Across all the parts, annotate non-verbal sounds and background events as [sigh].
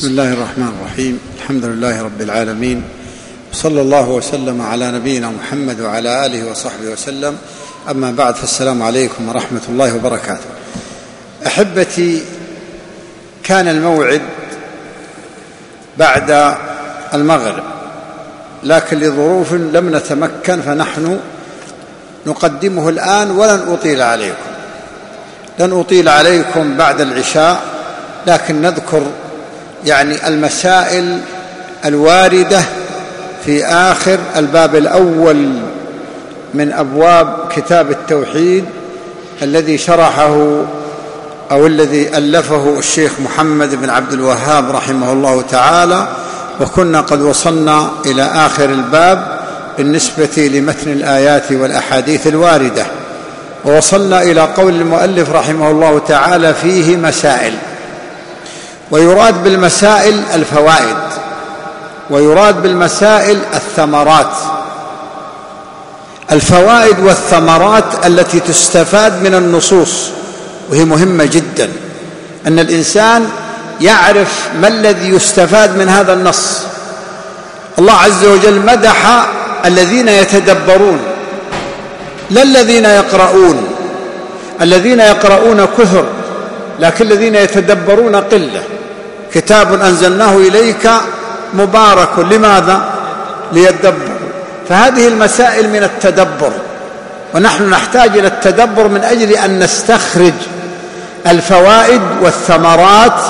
بسم الله الرحمن الرحيم. الحمد لله رب العالمين. وصلى الله وسلم على نبينا محمد وعلى آله وصحبه وسلم. أما بعد فالسلام عليكم ورحمة الله وبركاته. أحبتي كان الموعد بعد المغرب لكن لظروف لم نتمكن فنحن نقدمه الآن ولن أطيل عليكم. لن أطيل عليكم بعد العشاء لكن نذكر يعني المسائل الواردة في آخر الباب الأول من أبواب كتاب التوحيد الذي شرحه أو الذي ألفه الشيخ محمد بن عبد الوهاب رحمه الله تعالى وكنا قد وصلنا إلى آخر الباب بالنسبة لمتن الآيات والأحاديث الواردة. ووصلنا إلى قول المؤلف رحمه الله تعالى فيه مسائل. ويراد بالمسائل الفوائد ويراد بالمسائل الثمرات. الفوائد والثمرات التي تستفاد من النصوص وهي مهمة جدا. أن الإنسان يعرف ما الذي يستفاد من هذا النص. الله عز وجل مدح الذين يتدبرون. لا الذين يقرؤون؟ الذين يقرؤون كثر لكن الذين يتدبرون قلة. كتاب أنزلناه إليك مبارك. لماذا؟ ليدبروا فهذه المسائل من التدبر. ونحن نحتاج إلى التدبر من أجل أن نستخرج الفوائد والثمرات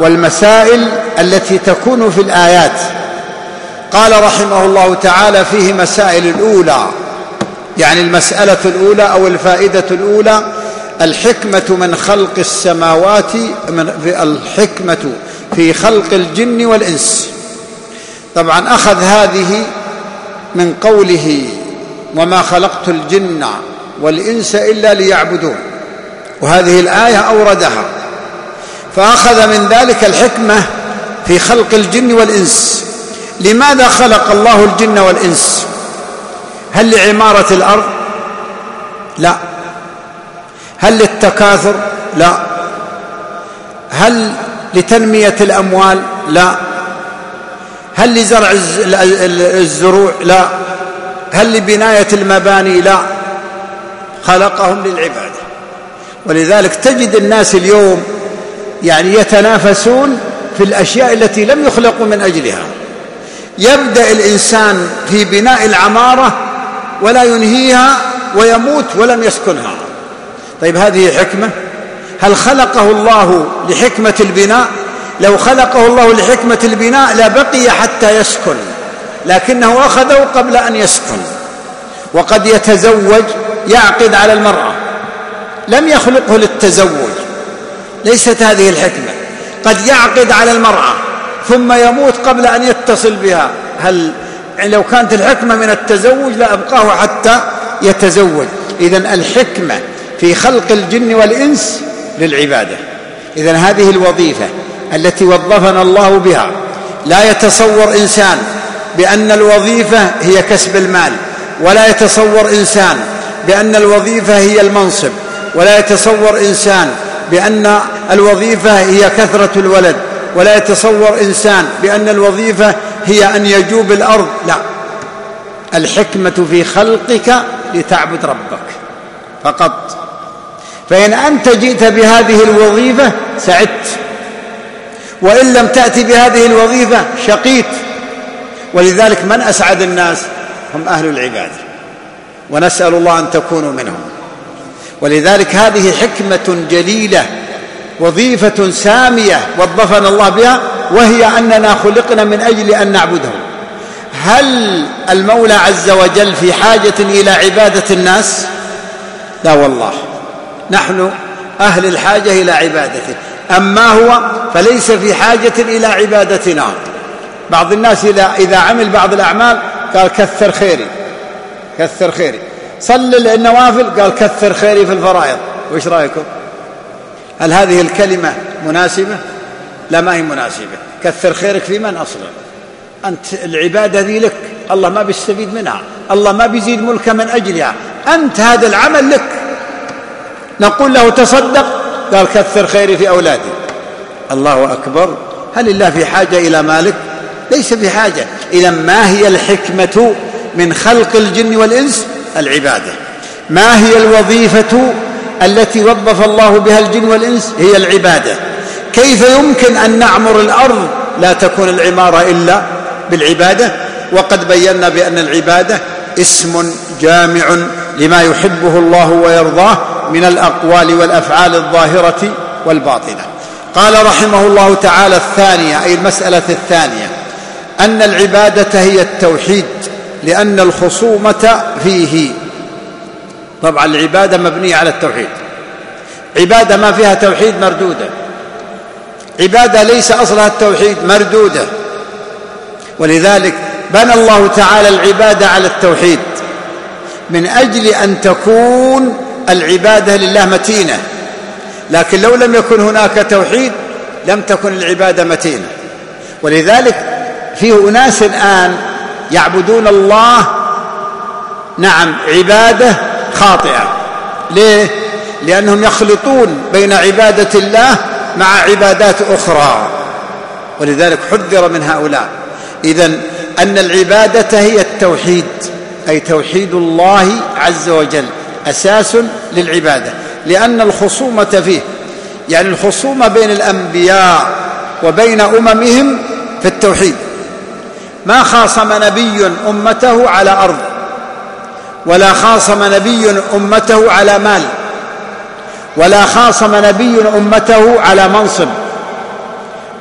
والمسائل التي تكون في الآيات. قال رحمه الله تعالى فيه مسائل الأولى يعني المسألة الأولى أو الفائدة الأولى الحكمة من خلق السماوات من الحكمة في خلق الجن والإنس. طبعا أخذ هذه من قوله وما خلقت الجن والإنس إلا ليعبدون. وهذه الآية أوردها. فأخذ من ذلك الحكمة في خلق الجن والإنس. لماذا خلق الله الجن والإنس؟ هل لعمارة الأرض؟ لا. هل للتكاثر؟ لا. هل لتنمية الأموال؟ لا. هل لزرع الزروع؟ لا. هل لبناية المباني؟ لا. خلقهم للعبادة. ولذلك تجد الناس اليوم يعني يتنافسون في الأشياء التي لم يخلقوا من أجلها. يبدأ الإنسان في بناء العمارة ولا ينهيها ويموت ولم يسكنها. طيب هذه حكمة. هل خلقه الله لحكمة البناء؟ لو خلقه الله لحكمة البناء لبقي حتى يسكن لكنه أخذه قبل أن يسكن وقد يتزوج يعقد على المرأة لم يخلقه للتزوج. ليست هذه الحكمة. قد يعقد على المرأة ثم يموت قبل أن يتصل بها. هل لو كانت الحكمة من التزوج لابقاه حتى يتزوج. اذا الحكمة في خلق الجن والإنس للعبادة. اذا هذه الوظيفة التي وظفنا الله بها لا يتصور إنسان بأن الوظيفة هي كسب المال ولا يتصور إنسان بأن الوظيفة هي المنصب ولا يتصور إنسان بأن الوظيفة هي كثرة الولد ولا يتصور إنسان بأن الوظيفة هي أن يجوب الأرض. لا. الحكمة في خلقك لتعبد ربك. فقط فإن أنت جئت بهذه الوظيفة سعدت. وإن لم تأتي بهذه الوظيفة شقيت. ولذلك من أسعد الناس؟ هم أهل العبادة ونسأل الله أن تكونوا منهم. ولذلك هذه حكمة جليلة وظيفة سامية وظفنا الله بها وهي أننا خلقنا من أجل أن نعبده هل المولى عز وجل في حاجة إلى عبادة الناس؟ لا والله. نحن أهل الحاجة إلى عبادته. أما هو فليس في حاجة إلى عبادتنا. بعض الناس اذا إذا عمل بعض الأعمال قال كثر خيري. كثر خيري. صل النوافل قال كثر خيري في الفرائض. وش رأيكم؟ هل هذه الكلمة مناسبة؟ لا ما هي مناسبة. كثر خيرك في من أصلا؟ أنت العبادة ذي لك. الله ما بيستفيد منها. الله ما بيزيد ملكه من أجلها. أنت هذا العمل لك. نقول له تصدق؟ قال كثر خيري في أولادي. الله أكبر. هل الله في حاجة إلى مالك؟ ليس في حاجة. إذا ما هي الحكمة من خلق الجن والإنس؟ العبادة. ما هي الوظيفة التي وظف الله بها الجن والإنس؟ هي العبادة. كيف يمكن أن نعمر الأرض لا تكون العمارة إلا بالعبادة؟ وقد بينا بأن العبادة اسم جامع لما يحبه الله ويرضاه. من الأقوال والأفعال الظاهرة والباطنة. قال رحمه الله تعالى الثانية أي المسألة الثانية أن العبادة هي التوحيد لأن الخصومة فيه. طبعا العبادة مبنية على التوحيد. عبادة ما فيها توحيد مردودة. عبادة ليس أصلها التوحيد مردودة. ولذلك بنى الله تعالى العبادة على التوحيد من أجل أن تكون العبادة لله متينة. لكن لو لم يكن هناك توحيد لم تكن العبادة متينة. ولذلك فيه أناس الآن يعبدون الله نعم عبادة خاطئة. ليه؟ لأنهم يخلطون بين عبادة الله مع عبادات أخرى. ولذلك حذر من هؤلاء. إذا أن العبادة هي التوحيد أي توحيد الله عز وجل. أساس للعبادة لأن الخصومة فيه يعني الخصومة بين الأنبياء وبين أممهم في التوحيد. ما خاصم نبي أمته على أرض ولا خاصم نبي أمته على مال ولا خاصم نبي أمته على منصب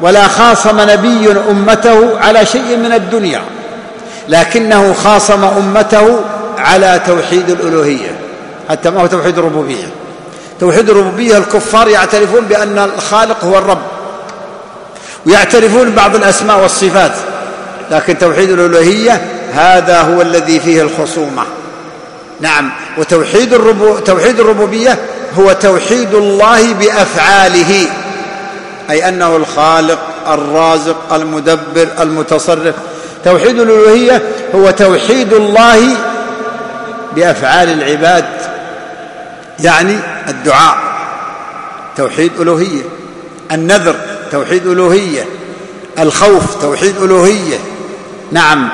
ولا خاصم نبي أمته على شيء من الدنيا لكنه خاصم أمته على توحيد الألوهية. حتى ما هو توحيد الربوبية توحيد الربوبية الكفار يعترفون بأن الخالق هو الرب. ويعترفون بعض الأسماء والصفات. لكن توحيد الألوهية هذا هو الذي فيه الخصومة. نعم. وتوحيد الربو توحيد الربوبية هو توحيد الله بأفعاله. أي أنه الخالق الرازق المدبر المتصرف. توحيد الألوهية هو توحيد الله بأفعال العباد. يعني الدعاء توحيد ألوهية النذر توحيد ألوهية الخوف توحيد ألوهية. نعم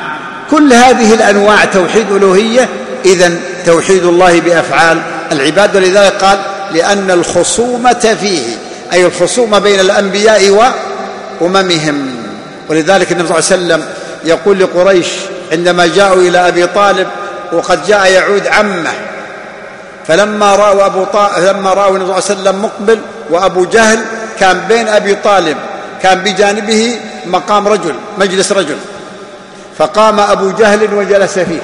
كل هذه الأنواع توحيد ألوهية إذا توحيد الله بأفعال العباد. ولذلك قال لأن الخصومة فيه أي الخصومة بين الأنبياء وأممهم. ولذلك النبي صلى الله عليه وسلم يقول لقريش عندما جاءوا إلى أبي طالب وقد جاء يعود عمه. فلما رأوا أبو طالب لما رأوا النبي صلى الله عليه وسلم مقبل وأبو جهل كان بين أبي طالب كان بجانبه مقام رجل مجلس رجل. فقام أبو جهل وجلس فيه.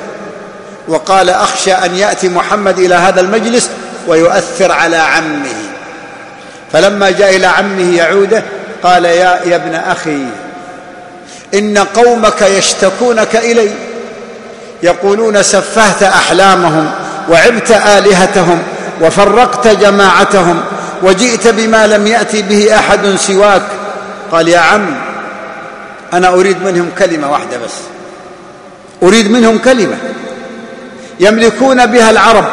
وقال أخشى أن يأتي محمد إلى هذا المجلس ويؤثر على عمه. فلما جاء إلى عمه يعوده قال يا, يا ابن أخي إن قومك يشتكونك إلي. يقولون سفهت أحلامهم. وعبت آلهتهم وفرقت جماعتهم وجئت بما لم يأتي به أحد سواك. قال يا عم أنا أريد منهم كلمة واحدة بس. أريد منهم كلمة. يملكون بها العرب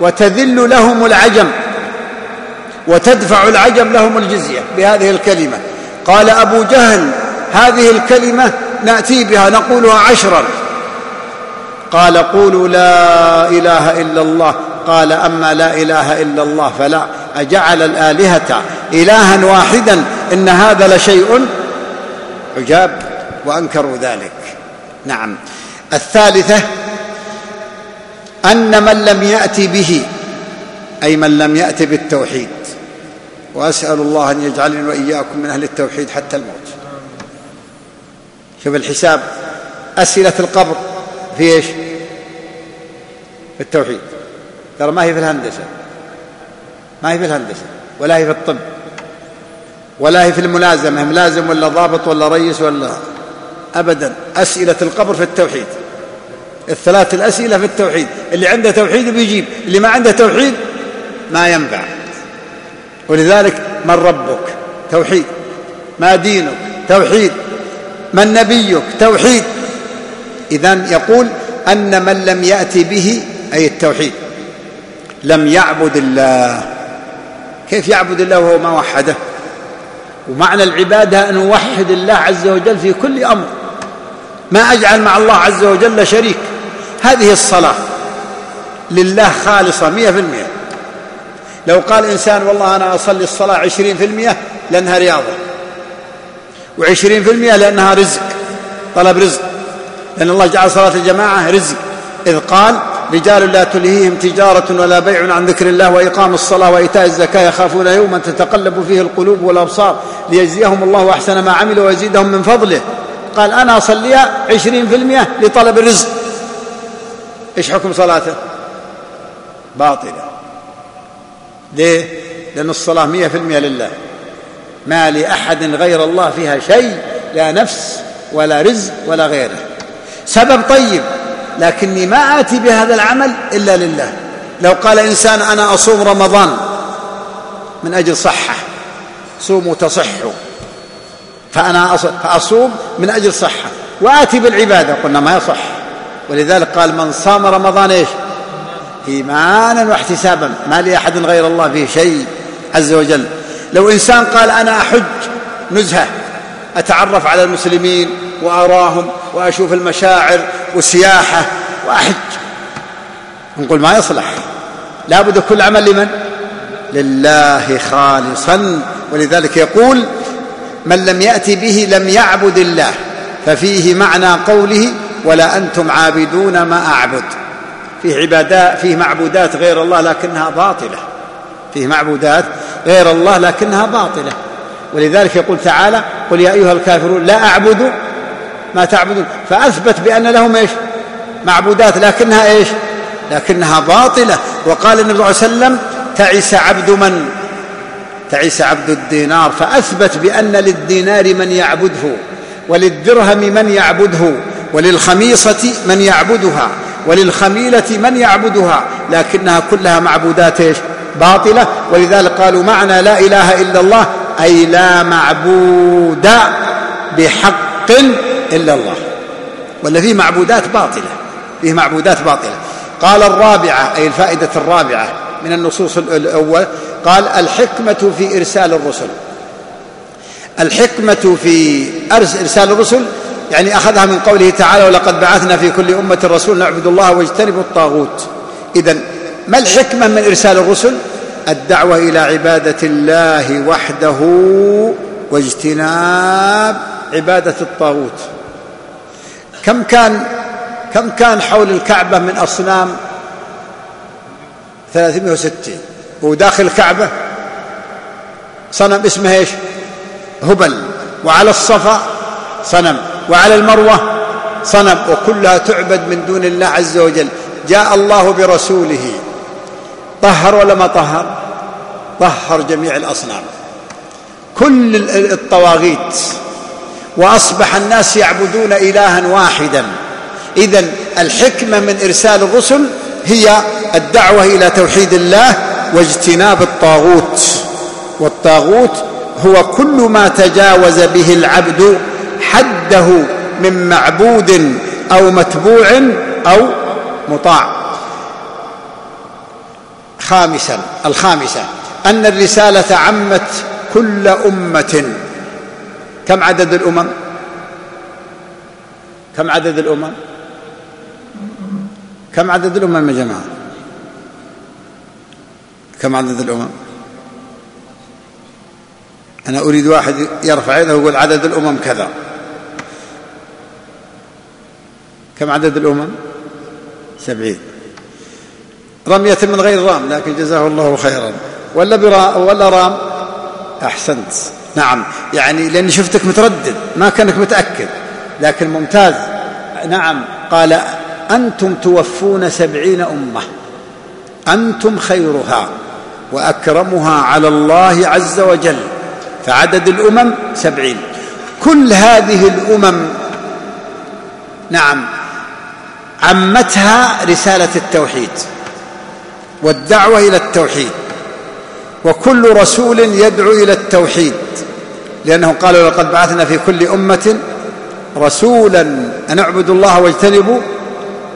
وتذل لهم العجم وتدفع العجم لهم الجزية بهذه الكلمة. قال أبو جهل هذه الكلمة نأتي بها نقولها عشرا. قال قولوا لا إله إلا الله. قال أما لا إله إلا الله فلا. أجعل الآلهة إلها واحدا. إن هذا لشيء عجاب وأنكروا ذلك. نعم. الثالثة أن من لم يأت به أي من لم يأت بالتوحيد. وأسأل الله أن يجعلني وإياكم من أهل التوحيد حتى الموت. شوف الحساب. أسئلة القبر. في إيش؟ في التوحيد. ترى ما هي في الهندسة. ما هي في الهندسة. ولا هي في الطب. ولا هي في الملازمة. ملازم ولا ضابط ولا رئيس ولا أبدا. أسئلة القبر في التوحيد. الثلاث الأسئلة في التوحيد. اللي عنده توحيد بيجيب. اللي ما عنده توحيد ما ينفع. ولذلك من ربك؟ توحيد. ما دينك؟ توحيد. من نبيك؟ توحيد. إذن يقول أن من لم يأتي به أي التوحيد لم يعبد الله. كيف يعبد الله وهو ما وحده ومعنى العبادة أن نوحد الله عز وجل في كل أمر. ما أجعل مع الله عز وجل شريك. هذه الصلاة لله خالصة مئة في المئة لو قال إنسان والله أنا أصلي الصلاة عشرين في المئة لأنها رياضة وعشرين في المئة لأنها رزق طلب رزق. لأن الله جعل صلاة الجماعة رزق. إذ قال رجال لا تلهيهم تجارة ولا بيع عن ذكر الله وإقام الصلاة وإيتاء الزكاة يخافون يوما تتقلب فيه القلوب والأبصار ليجزيهم الله أحسن ما عملوا ويزيدهم من فضله. قال أنا أصليها عشرين في المئة لطلب الرزق. إيش حكم صلاته؟ باطلة. ليه؟ لأن الصلاة مئة في المئة لله. ما لأحد غير الله فيها شيء لا نفس ولا رزق ولا غيره. سبب طيب لكني ما آتي بهذا العمل إلا لله. لو قال إنسان أنا أصوم رمضان من أجل صحة صوموا تصحوا. فأنا فأصوم من أجل صحة. وآتي بالعبادة قلنا ما يصح. ولذلك قال من صام رمضان إيش؟ إيمانا واحتسابا. ما لأحد غير الله فيه شيء عز وجل. لو إنسان قال أنا أحج نزهة أتعرف على المسلمين وأراهم وأشوف المشاعر وسياحة. وأحج نقول ما يصلح. لا بد كل عمل لمن؟ لله خالصا. ولذلك يقول من لم يأتي به لم يعبد الله ففيه معنى قوله ولا أنتم عابدون ما أعبد. فيه عبادات فيه معبودات غير الله لكنها باطلة. فيه معبودات غير الله لكنها باطلة. ولذلك يقول تعالى قل يا أيها الكافرون لا أعبد ما تعبدون. فأثبت بأن لهم إيش؟ معبودات. لكنها إيش؟ لكنها باطلة. وقال النبي صلى الله عليه وسلم تعس عبد من؟ تعس عبد الدينار. فأثبت بأن للدينار من يعبده وللدرهم من يعبده وللخميصة من يعبدها وللخميلة من يعبدها. لكنها كلها معبودات إيش؟ باطلة. ولذلك قالوا معنى لا إله إلا الله أي لا معبود بحق إلا الله. ولا فيه معبودات باطلة. فيه معبودات باطلة. قال الرابعة أي الفائدة الرابعة من النصوص الأول قال الحكمة في إرسال الرسل. الحكمة في إرسال الرسل يعني أخذها من قوله تعالى ولقد بعثنا في كل أمة رسول نعبد الله واجتنبوا الطاغوت. إذا ما الحكمة من إرسال الرسل؟ الدعوة إلى عبادة الله وحده واجتناب عبادة الطاغوت. كم كان كم كان حول الكعبة من أصنام؟ ثلاثمائة وستين. وداخل الكعبة صنم اسمه إيش؟ هبل. وعلى الصفا صنم. وعلى المروة صنم. وكلها تعبد من دون الله عز وجل. جاء الله برسوله. طهر ولا ما طهر؟ طهر جميع الأصنام. كل الطواغيت. وأصبح الناس يعبدون إلها واحدا. إذا الحكمة من إرسال الرسل هي الدعوة إلى توحيد الله واجتناب الطاغوت. والطاغوت هو كل ما تجاوز به العبد حده من معبود أو متبوع أو مطاع. خامسا الخامسة أن الرسالة عمت كل أمة. كم عدد الأمم؟ كم عدد الأمم؟ كم عدد الأمم يا جماعة؟ كم عدد الأمم؟ أنا أريد واحد يرفع يده ويقول عدد الأمم كذا. كم عدد الأمم؟ سبعين. رمية من غير رام لكن جزاه الله خيرا. ولا برا ولا رام؟ أحسنت. نعم. يعني لأني شفتك متردد ما كأنك متأكد. لكن ممتاز. نعم. قال أنتم توفون سبعين أمة. أنتم خيرها وأكرمها على الله عز وجل. فعدد الأمم سبعين. كل هذه الأمم نعم عمتها رسالة التوحيد والدعوة إلى التوحيد. وكل رسول يدعو إلى التوحيد. لأنه قال لقد بعثنا في كل أمة رسولا أن اعبدوا الله واجتنبوا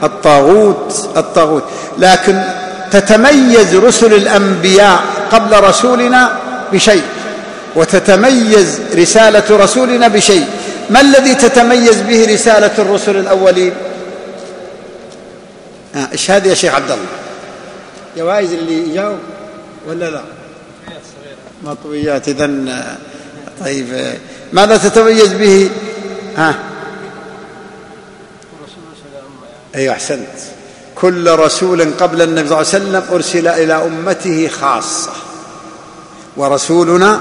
الطاغوت الطاغوت. لكن تتميز رسل الأنبياء قبل رسولنا بشيء وتتميز رسالة رسولنا بشيء. ما الذي تتميز به رسالة الرسل الأولين؟ آه، إيش هذه يا شيخ عبد الله؟ جوائز اللي يجاوب ولا لا؟ مطويات. اذا آه، طيب آه، ماذا تتميز به؟ ها؟ أيوه أحسنت. كل رسول قبل النبي صلى الله عليه وسلم أرسل إلى أمته خاصة. ورسولنا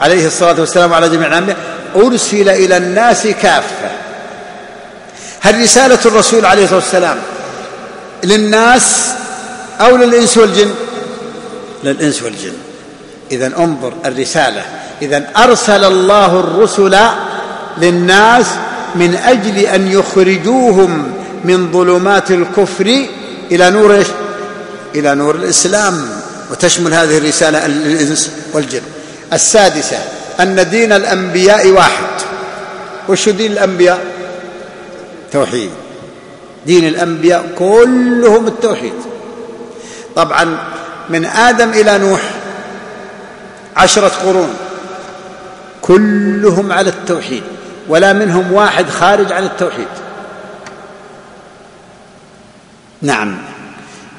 عليه الصلاة والسلام على جميع الأنبياء أرسل إلى الناس كافة. هل رسالة الرسول عليه الصلاة والسلام للناس أو للإنس والجن؟ للإنس والجن. اذا انظر الرسالة. اذا أرسل الله الرسل للناس من أجل أن يخرجوهم من ظلمات الكفر إلى نور إيش؟ إلى نور الإسلام. وتشمل هذه الرسالة الإنس والجن. السادسة أن دين الأنبياء واحد. وش دين الأنبياء؟ توحيد. دين الأنبياء كلهم التوحيد. طبعا من آدم إلى نوح عشرة قرون. كلهم على التوحيد ولا منهم واحد خارج عن التوحيد. نعم.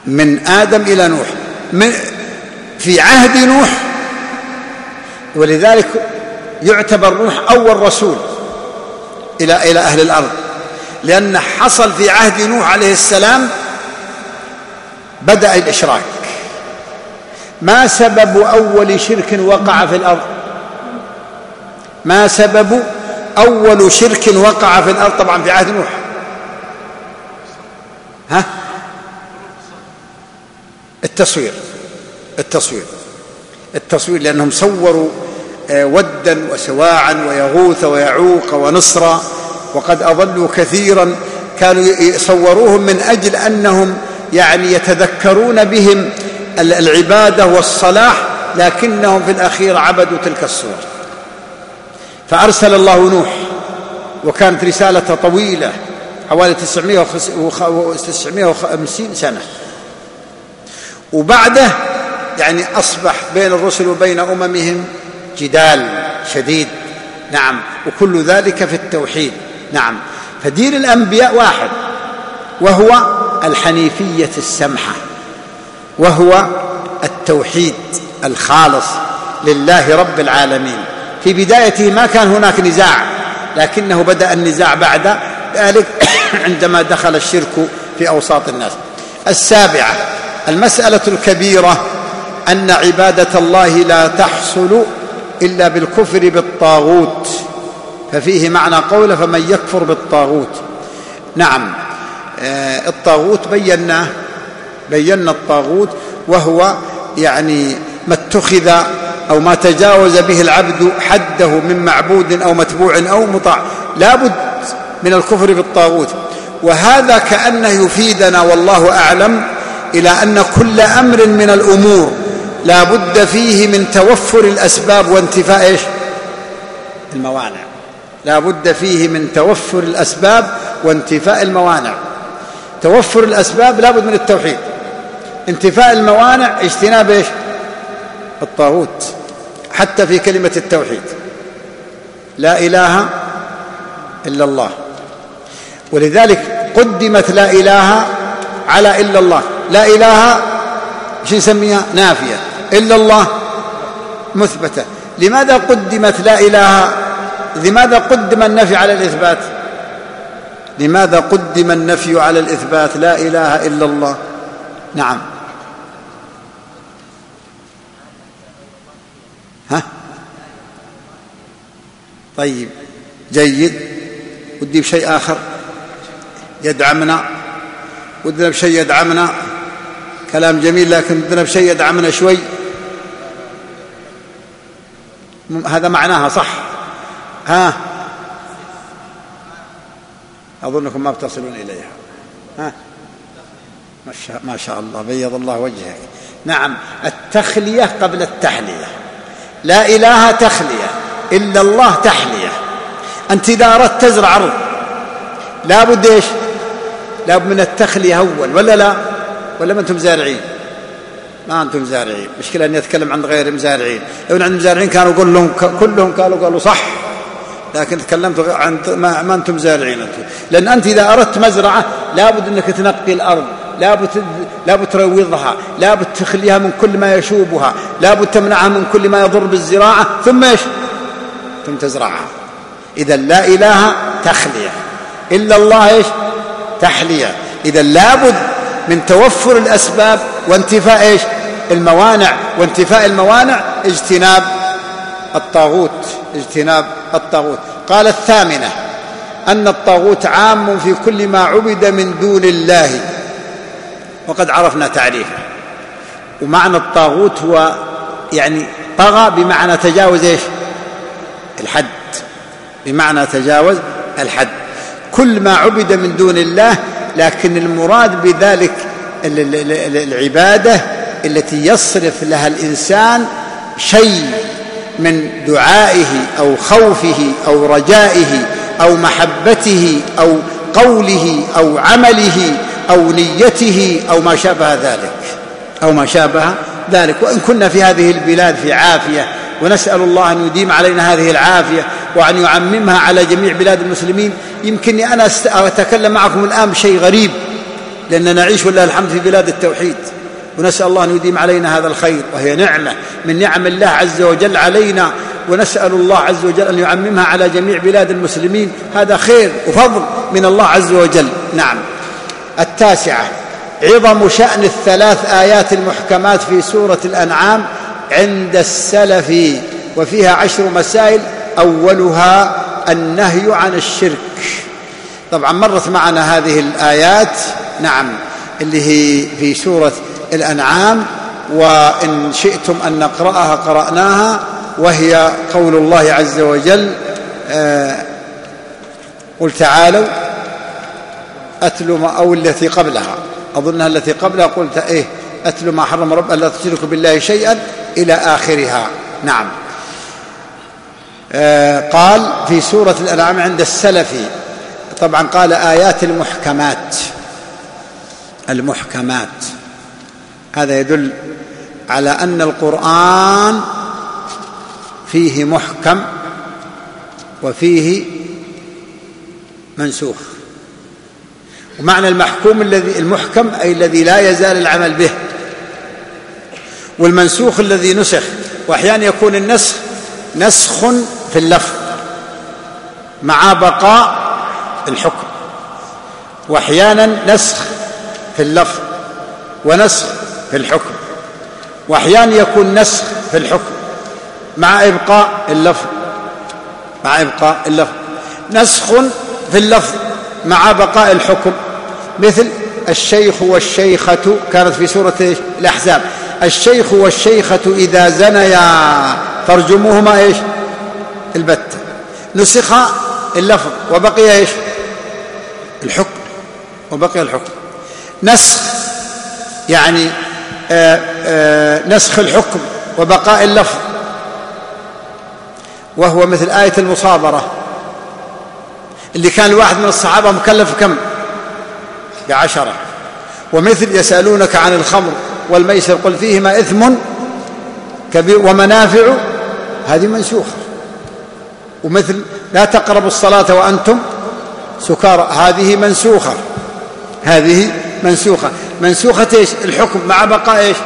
من آدم إلى نوح. من في عهد نوح ولذلك يعتبر نوح أول رسول إلى إلى أهل الأرض. لأن حصل في عهد نوح عليه السلام بدأ الإشراك. ما سبب أول شرك وقع في الأرض؟ ما سبب أول شرك وقع في الأرض؟ طبعا في عهد نوح. ها؟ التصوير التصوير التصوير لأنهم صوروا آه، ودا وسواعا ويغوث ويعوق ونصرا وقد أضلوا كثيرا. كانوا يصوروهم من أجل أنهم يعني يتذكرون بهم العبادة والصلاح لكنهم في الأخير عبدوا تلك الصور. فأرسل الله نوح وكانت رسالته طويلة حوالي 950 سنة. وبعده يعني أصبح بين الرسل وبين أممهم جدال شديد نعم وكل ذلك في التوحيد نعم. فدين الأنبياء واحد وهو الحنيفية السمحة وهو التوحيد الخالص لله رب العالمين. في بدايته ما كان هناك نزاع لكنه بدأ النزاع بعد ذلك [coughs] عندما دخل الشرك في أوساط الناس. السابعة المسألة الكبيرة أن عبادة الله لا تحصل إلا بالكفر بالطاغوت. ففيه معنى قوله فمن يكفر بالطاغوت نعم آه، الطاغوت بيناه بينا الطاغوت وهو يعني ما اتخذ أو ما تجاوز به العبد حده من معبود أو متبوع أو مطاع. لا بد من الكفر بالطاغوت. وهذا كأنه يفيدنا والله أعلم إلى أن كل أمر من الأمور لا بد فيه من توفر الأسباب وانتفاء إيش؟ الموانع. لا بد فيه من توفر الأسباب وانتفاء الموانع. توفر الأسباب لا بد من التوحيد. انتفاء الموانع اجتناب إيش؟ الطاغوت حتى في كلمة التوحيد. لا إله إلا الله. ولذلك قدمت لا إله على إلا الله. لا إله شو نسميها نافية. إلا الله مثبتة. لماذا قدمت لا إله؟ لماذا قدم النفي على الإثبات؟ لماذا قدم النفي على الإثبات؟ لا إله إلا الله. نعم. طيب جيد. ودي بشيء آخر. يدعمنا. ودنا بشيء يدعمنا. كلام جميل لكن بدنا بشيء يدعمنا شوي. هذا معناها صح. ها؟ أظنكم ما بتصلون إليها. ها؟ ما شاء, ما شاء الله بيض الله وجهك. نعم التخلية قبل التحلية. لا إله تخلية. إلا الله تحلية أنت إذا أردت تزرع أرض لابد إيش؟ لابد من التخلية أول ولا لا؟ ولا ما أنتم زارعين؟ ما أنتم زارعين. مشكلة أني أتكلم عن غير مزارعين. لو عند مزارعين كانوا كلهم كلهم قالوا قالوا صح. لكن تكلمت عن ما, ما أنتم زارعين أنتم. لأن أنت إذا أردت مزرعة لابد أنك تنقي الأرض. لابد لابد تروضها. لابد تخليها من كل ما يشوبها. لابد تمنعها من كل ما يضر بالزراعة. ثم إيش؟ ثم تزرعها. إذا لا إله تخلية. إلا الله إيش؟ تحلية. إذا لابد من توفر الأسباب وانتفاء إيش؟ الموانع. وانتفاء الموانع اجتناب الطاغوت. اجتناب الطاغوت. قال الثامنة أن الطاغوت عام في كل ما عبد من دون الله. وقد عرفنا تعريفه. ومعنى الطاغوت هو يعني طغى بمعنى تجاوز إيش؟ الحد. بمعنى تجاوز الحد. كل ما عبد من دون الله لكن المراد بذلك العبادة التي يصرف لها الإنسان شيء من دعائه أو خوفه أو رجائه أو محبته أو قوله أو عمله أو نيته أو ما شابه ذلك. أو ما شابه ذلك. وإن كنا في هذه البلاد في عافية ونسأل الله أن يديم علينا هذه العافية وأن يعممها على جميع بلاد المسلمين. يمكنني أنا أتكلم معكم الآن بشيء غريب لاننا نعيش ولله الحمد في بلاد التوحيد. ونسأل الله أن يديم علينا هذا الخير وهي نعمة من نعم الله عز وجل علينا. ونسأل الله عز وجل أن يعممها على جميع بلاد المسلمين. هذا خير وفضل من الله عز وجل. نعم. التاسعة عظم شأن الثلاث آيات المحكمات في سورة الأنعام عند السلف وفيها عشر مسائل أولها النهي عن الشرك. طبعا مرت معنا هذه الآيات نعم اللي هي في سورة الأنعام وإن شئتم أن نقرأها قرأناها وهي قول الله عز وجل آه قل تعالوا أتل ما أو التي قبلها. أظنها التي قبلها قلت إيه أتل ما حرم رب ألا تشركوا بالله شيئا. إلى آخرها. نعم. آه قال في سورة الأنعام عند السلف طبعا قال آيات المحكمات. المحكمات. هذا يدل على أن القرآن فيه محكم وفيه منسوخ. ومعنى المحكوم الذي المحكم أي الذي لا يزال العمل به. والمنسوخ الذي نسخ وأحيانا يكون النسخ نسخ في اللفظ مع بقاء الحكم. وأحيانا نسخ في اللفظ ونسخ في الحكم. وأحيانا يكون نسخ في الحكم مع إبقاء اللفظ مع إبقاء اللفظ. نسخ في اللفظ مع بقاء الحكم. مثل الشيخ والشيخة كانت في سورة الأحزاب. الشيخ والشيخة إذا زنيا فارجموهما إيش؟ البتة نسخ اللفظ. وبقي إيش؟ الحكم. وبقي الحكم. نسخ. يعني آآ آآ نسخ الحكم وبقاء اللفظ. وهو مثل آية المصابرة. اللي كان الواحد من الصحابة مكلف كم؟ بعشرة. ومثل يسألونك عن الخمر. والميسر قل فيهما إثم كبير ومنافع هذه منسوخة. ومثل لا تقربوا الصلاة وأنتم سكارى هذه منسوخة. هذه منسوخة. منسوخة إيش؟ الحكم مع بقاء إيش؟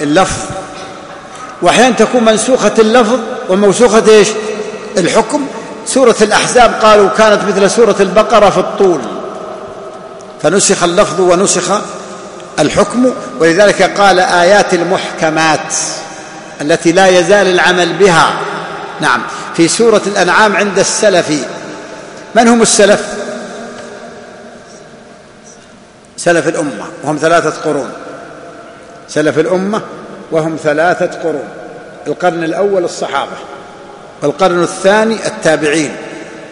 اللفظ. وأحيانا تكون منسوخة اللفظ وموسوخة إيش؟ الحكم. سورة الأحزاب قالوا كانت مثل سورة البقرة في الطول. فنسخ اللفظ ونسخ الحكم ولذلك قال آيات المحكمات التي لا يزال العمل بها. نعم في سورة الأنعام عند السلف. من هم السلف؟ سلف الأمة وهم ثلاثة قرون. سلف الأمة وهم ثلاثة قرون. القرن الأول الصحابة والقرن الثاني التابعين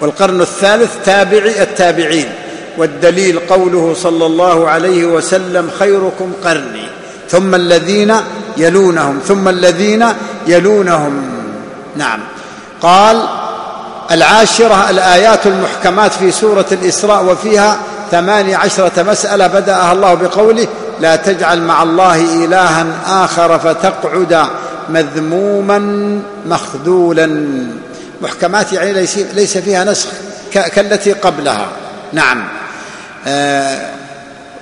والقرن الثالث تابعي التابعين. والدليل قوله صلى الله عليه وسلم خيركم قرني. ثم الذين يلونهم ثم الذين يلونهم. نعم. قال العاشرة الآيات المحكمات في سورة الإسراء وفيها ثماني عشرة مسألة بدأها الله بقوله لا تجعل مع الله الها آخر فتقعد مذموما مخذولا. محكمات يعني ليس فيها نسخ كالتي قبلها. نعم.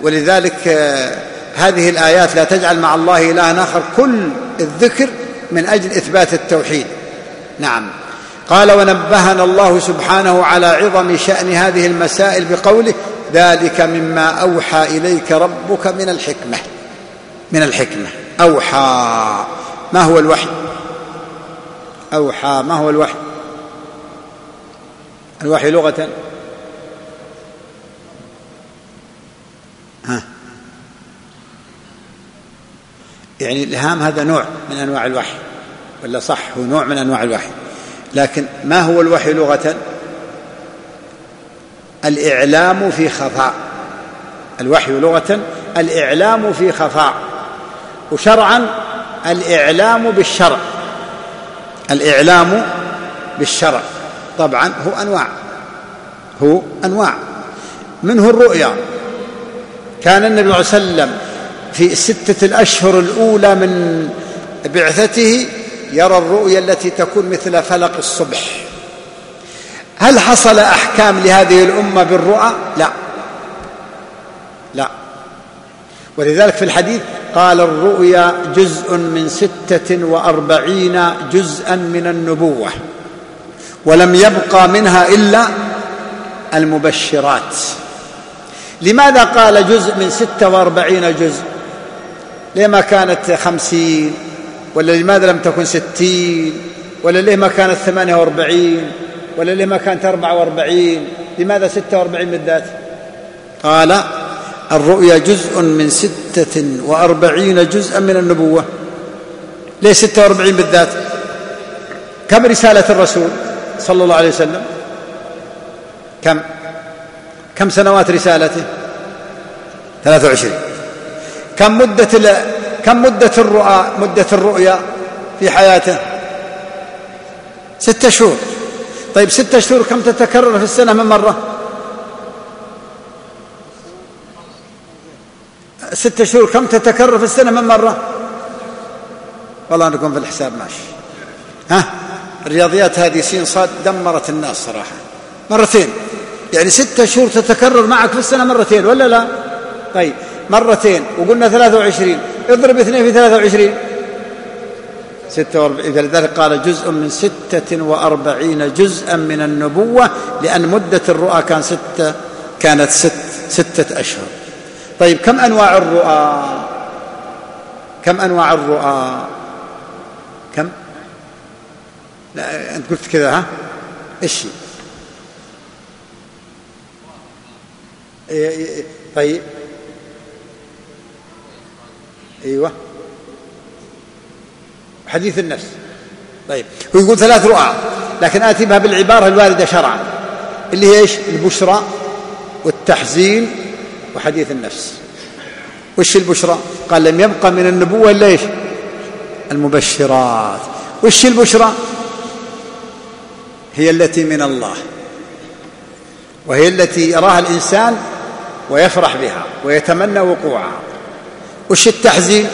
ولذلك آه هذه الآيات لا تجعل مع الله إلها آخر كل الذكر من أجل إثبات التوحيد. نعم. قال ونبهنا الله سبحانه على عظم شأن هذه المسائل بقوله ذلك مما أوحى إليك ربك من الحكمة. من الحكمة. أوحى. ما هو الوحي؟ أوحى. ما هو الوحي؟ الوحي لغة. يعني الإلهام هذا نوع من أنواع الوحي ولا صح؟ هو نوع من أنواع الوحي. لكن ما هو الوحي لغة؟ الإعلام في خفاء. الوحي لغة الإعلام في خفاء. وشرعا الإعلام بالشرع. الإعلام بالشرع. طبعا هو أنواع. هو أنواع. منه الرؤيا. كان النبي صلى الله عليه وسلم في الستة الأشهر الأولى من بعثته يرى الرؤيا التي تكون مثل فلق الصبح. هل حصل أحكام لهذه الأمة بالرؤى؟ لا. لا. ولذلك في الحديث قال الرؤيا جزء من ستة وأربعين جزءا من النبوة ولم يبقى منها إلا المبشرات. لماذا قال جزء من ستة وأربعين جزء؟ ليه ما كانت خمسين؟ ولا لماذا لم تكن ستين؟ ولا ليه ما كانت ثمانية وأربعين؟ ولا ليه ما كانت أربعة وأربعين؟ لماذا ستة وأربعين بالذات؟ قال الرؤيا جزء من ستة وأربعين جزءا من النبوة. ليه ستة وأربعين بالذات؟ كم رسالة الرسول صلى الله عليه وسلم؟ كم؟ كم سنوات رسالته؟ ثلاثة وعشرين. كم مدة كم مدة الرؤى مدة الرؤيا في حياته؟ ستة شهور. طيب ستة شهور كم تتكرر في السنة من مرة؟ ستة شهور كم تتكرر في السنة من مرة؟ والله أنكم في الحساب ماشي. ها؟ الرياضيات هذه سين صاد دمرت الناس صراحة. مرتين. يعني ستة شهور تتكرر معك في السنة مرتين ولا لا؟ طيب مرتين وقلنا ثلاثة وعشرين. اضرب اثنين في ثلاثة وعشرين. ستة واربعين فلذلك قال جزء من ستة وأربعين جزءا من النبوة لأن مدة الرؤى كان ستة كانت ست ستة أشهر. طيب كم أنواع الرؤى؟ كم أنواع الرؤى؟ كم؟ لا أنت قلت كذا ها؟ إيش؟ إيه، إيه، إيه. طيب أيوه. حديث النفس. طيب هو يقول ثلاث رؤى لكن آتي بها بالعبارة الواردة شرعا اللي هي إيش؟ البشرى والتحزين وحديث النفس. وش البشرى؟ قال لم يبقى من النبوة إلا إيش؟ المبشرات. وش البشرى؟ هي التي من الله وهي التي يراها الإنسان ويفرح بها ويتمنى وقوعها. وش التحزين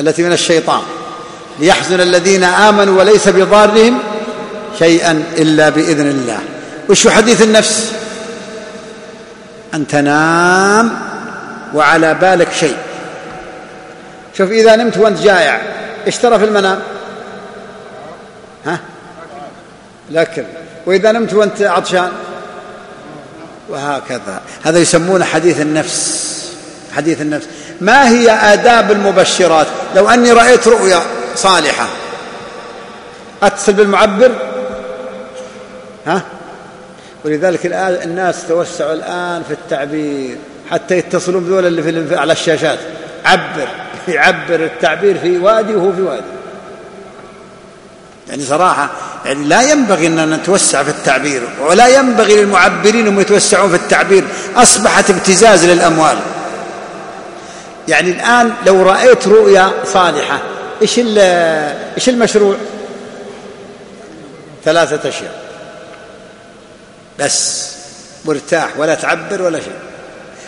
التي من الشيطان ليحزن الذين آمنوا وليس بضارهم شيئا إلا بإذن الله وش حديث النفس أن تنام وعلى بالك شيء شوف إذا نمت وأنت جائع إيش ترى في المنام ها الاكل وإذا نمت وأنت عطشان وهكذا هذا يسمونه حديث النفس حديث النفس. ما هي آداب المبشرات؟ لو أني رأيت رؤيا صالحة. أتصل بالمعبر؟ ها؟ ولذلك الآن الناس توسعوا الآن في التعبير حتى يتصلون بذول اللي في على الشاشات. عبر يعبر التعبير في وادي وهو في وادي. يعني صراحة يعني لا ينبغي أن نتوسع في التعبير ولا ينبغي للمعبرين أن يتوسعون في التعبير. أصبحت ابتزاز للأموال. يعني الآن لو رأيت رؤيا صالحة إيش إيش المشروع؟ ثلاثة أشياء. بس مرتاح ولا تعبر ولا شيء.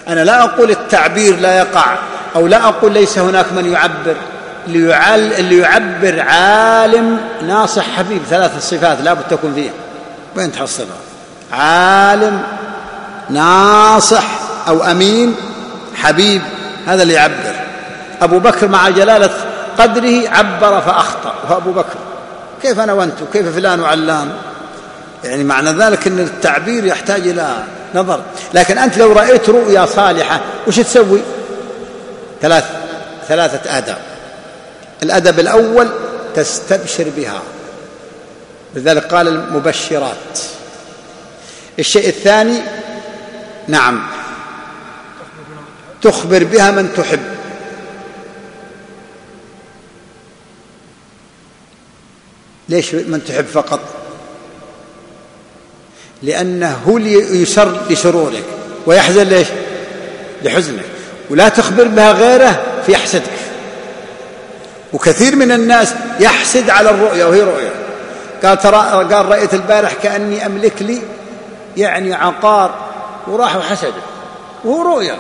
أنا لا أقول التعبير لا يقع أو لا أقول ليس هناك من يعبر. اللي يعبر عالم ناصح حبيب ثلاث صفات لا بد تكون فيها. وين تحصلها؟ عالم ناصح أو أمين حبيب. هذا اللي يعبر. أبو بكر مع جلالة قدره عبر فأخطأ. فأبو بكر كيف أنا وأنت؟ وكيف فلان وعلان؟ يعني معنى ذلك أن التعبير يحتاج إلى نظر. لكن أنت لو رأيت رؤيا صالحة وش تسوي؟ ثلاث ثلاثة آداب. الأدب الأول تستبشر بها. لذلك قال المبشرات. الشيء الثاني نعم. تخبر بها من تحب. ليش من تحب فقط؟ لأنه هو يسر لسرورك ويحزن ليش؟ لحزنك. ولا تخبر بها غيره فيحسدك وكثير من الناس يحسد على الرؤيا وهي رؤيا قال ترى قال رأيت البارح كأني أملك لي يعني عقار وراح وحسده. وهو رؤيا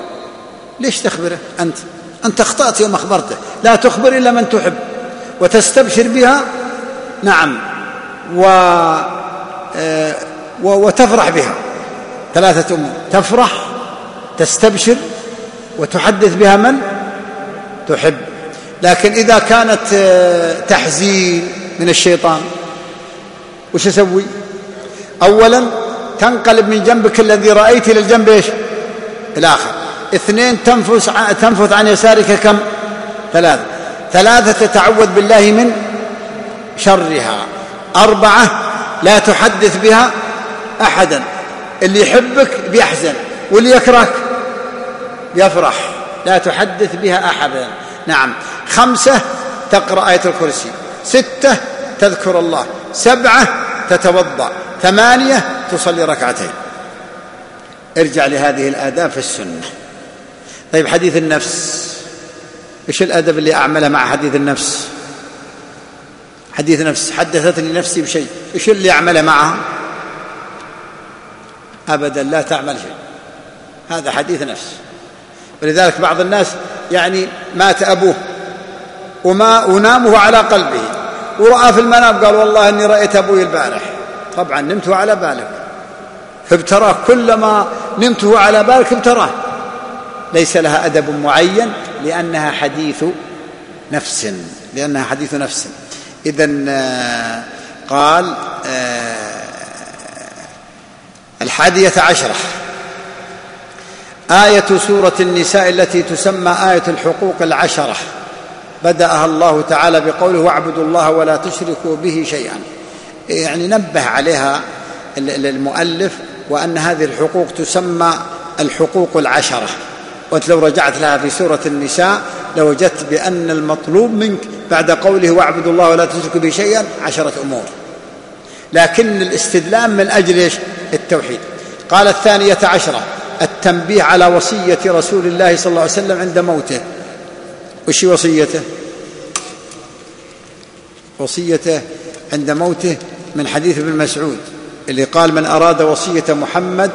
ليش تخبره أنت؟ أنت أخطأت يوم أخبرته. لا تخبر إلا من تحب. وتستبشر بها؟ نعم. و آه، وتفرح بها. ثلاثة أمور. تفرح تستبشر وتحدث بها من؟ تحب. لكن إذا كانت آه، تحزين من الشيطان وش أسوي؟ أولا تنقلب من جنبك الذي رأيت إلى الجنب إيش؟ الآخر اثنين تنفس تنفث عن يسارك كم؟ ثلاثة. ثلاثة تتعوذ بالله من شرها. أربعة لا تحدث بها أحدا. اللي يحبك بيحزن واللي يكرهك يفرح. لا تحدث بها أحدا. نعم. خمسة تقرأ آية الكرسي. ستة تذكر الله. سبعة تتوضأ. ثمانية تصلي ركعتين. ارجع لهذه الآداب في السنة. طيب حديث النفس. إيش الأدب اللي أعمله مع حديث النفس؟ حديث نفس حدثتني نفسي بشيء. إيش اللي أعمله معها ابدا لا تعمل شيء. هذا حديث نفس. ولذلك بعض الناس يعني مات أبوه وما ونامه على قلبه. ورأى في المنام قال والله إني رأيت أبوي البارح. طبعا نمته على بالك. فابتراه كلما نمته على بالك ابتراه. ليس لها أدب معين لأنها حديث نفس لأنها حديث نفس. اذا آه، قال آه، الحادية عشرة. آية سورة النساء التي تسمى آية الحقوق العشرة. بدأها الله تعالى بقوله واعبدوا الله ولا تشركوا به شيئا. يعني نبه عليها المؤلف وأن هذه الحقوق تسمى الحقوق العشرة. وانت لو رجعت لها في سورة النساء لوجدت بأن المطلوب منك بعد قوله واعبدوا الله ولا تشركوا به شيئا عشرة أمور. لكن الاستدلام من أجل إيش؟ التوحيد. قال الثانية عشرة التنبيه على وصية رسول الله صلى الله عليه وسلم عند موته. وش وصيته؟ وصيته عند موته من حديث ابن مسعود اللي قال من أراد وصية محمد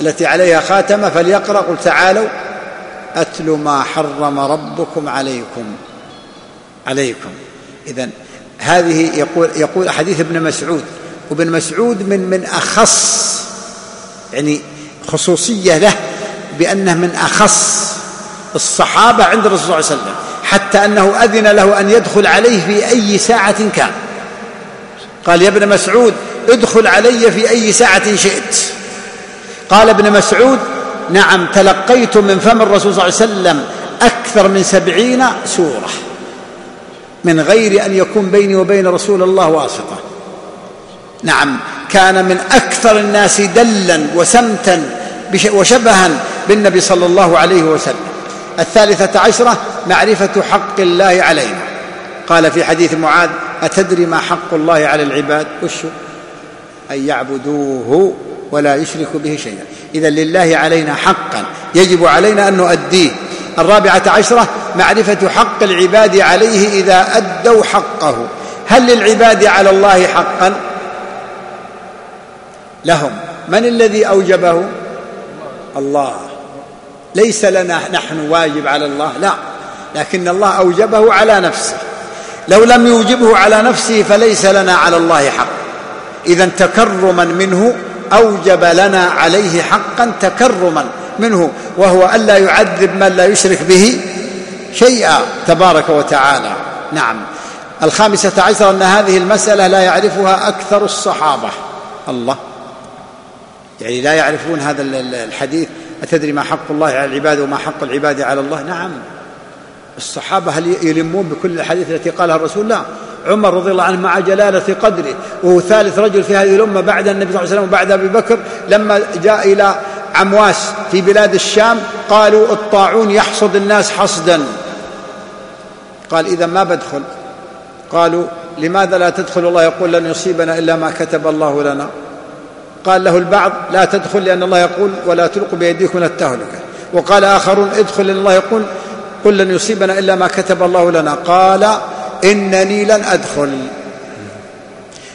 التي عليها خاتمة فليقرأ قل تعالوا أتل ما حرم ربكم عليكم. عليكم. إذا هذه يقول يقول حديث ابن مسعود. وابن مسعود من من أخص يعني خصوصية له بأنه من أخص الصحابة عند الرسول صلى الله عليه وسلم حتى أنه أذن له أن يدخل عليه في أي ساعة كان. قال يا ابن مسعود ادخل علي في أي ساعة شئت. قال ابن مسعود نعم تلقيت من فم الرسول صلى الله عليه وسلم أكثر من سبعين سورة من غير أن يكون بيني وبين رسول الله واسطة. نعم كان من أكثر الناس دلا وسمتا وشبها بالنبي صلى الله عليه وسلم. الثالثة عشرة معرفة حق الله علينا. قال في حديث معاذ أتدري ما حق الله على العباد؟ وش؟ أن يعبدوه ولا يشركوا به شيئا. إذا لله علينا حقا. يجب علينا أن نؤديه. الرابعة عشرة معرفة حق العباد عليه إذا أدوا حقه. هل للعباد على الله حقا؟ لهم. من الذي أوجبه؟ الله. ليس لنا نحن واجب على الله لا. لكن الله أوجبه على نفسه. لو لم يوجبه على نفسه فليس لنا على الله حق. اذا تكرما منه أوجب لنا عليه حقا تكرما منه وهو الا يعذب من لا يشرك به شيئا تبارك وتعالى. نعم. الخامسة عشر أن هذه المسألة لا يعرفها أكثر الصحابة. الله. يعني لا يعرفون هذا الحديث. أتدري ما حق الله على العباد وما حق العباد على الله؟ نعم. الصحابة هل يلمون بكل الأحاديث التي قالها الرسول؟ لا. عمر رضي الله عنه مع جلالة قدره. وهو ثالث رجل في هذه الأمة بعد النبي صلى الله عليه وسلم وبعد أبي بكر لما جاء إلى عمواس في بلاد الشام قالوا الطاعون يحصد الناس حصدا. قال إذا ما بدخل. قالوا لماذا لا تدخل؟ الله يقول لن يصيبنا إلا ما كتب الله لنا. قال له البعض لا تدخل لأن الله يقول ولا تلقوا بأيديكم التهلكة. وقال آخرون ادخل لأن الله يقول قل لن يصيبنا إلا ما كتب الله لنا. قال إنني لن أدخل.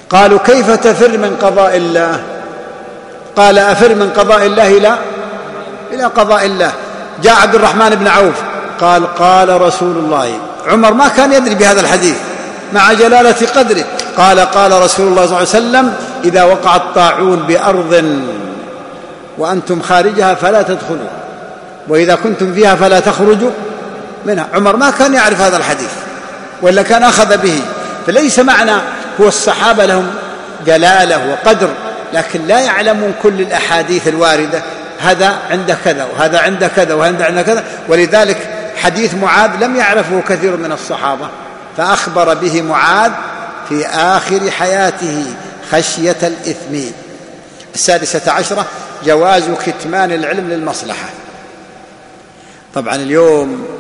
قالوا كيف تفر من قضاء الله؟ قال أفر من قضاء الله؟ إلى إلى قضاء الله. جاء عبد الرحمن بن عوف. قال قال رسول الله. عمر ما كان يدري بهذا الحديث. مع جلالة قدره. قال قال رسول الله صلى الله عليه وسلم إذا وقع الطاعون بأرض وأنتم خارجها فلا تدخلوا. وإذا كنتم فيها فلا تخرجوا. منها. عمر ما كان يعرف هذا الحديث ولا كان أخذ به. فليس معنى هو الصحابة لهم جلالة وقدر لكن لا يعلمون كل الأحاديث الواردة هذا عند كذا وهذا عند كذا وهذا عند كذا. ولذلك حديث معاذ لم يعرفه كثير من الصحابة فأخبر به معاذ في آخر حياته خشية الإثم. السادسة عشرة جواز كتمان العلم للمصلحة. طبعا اليوم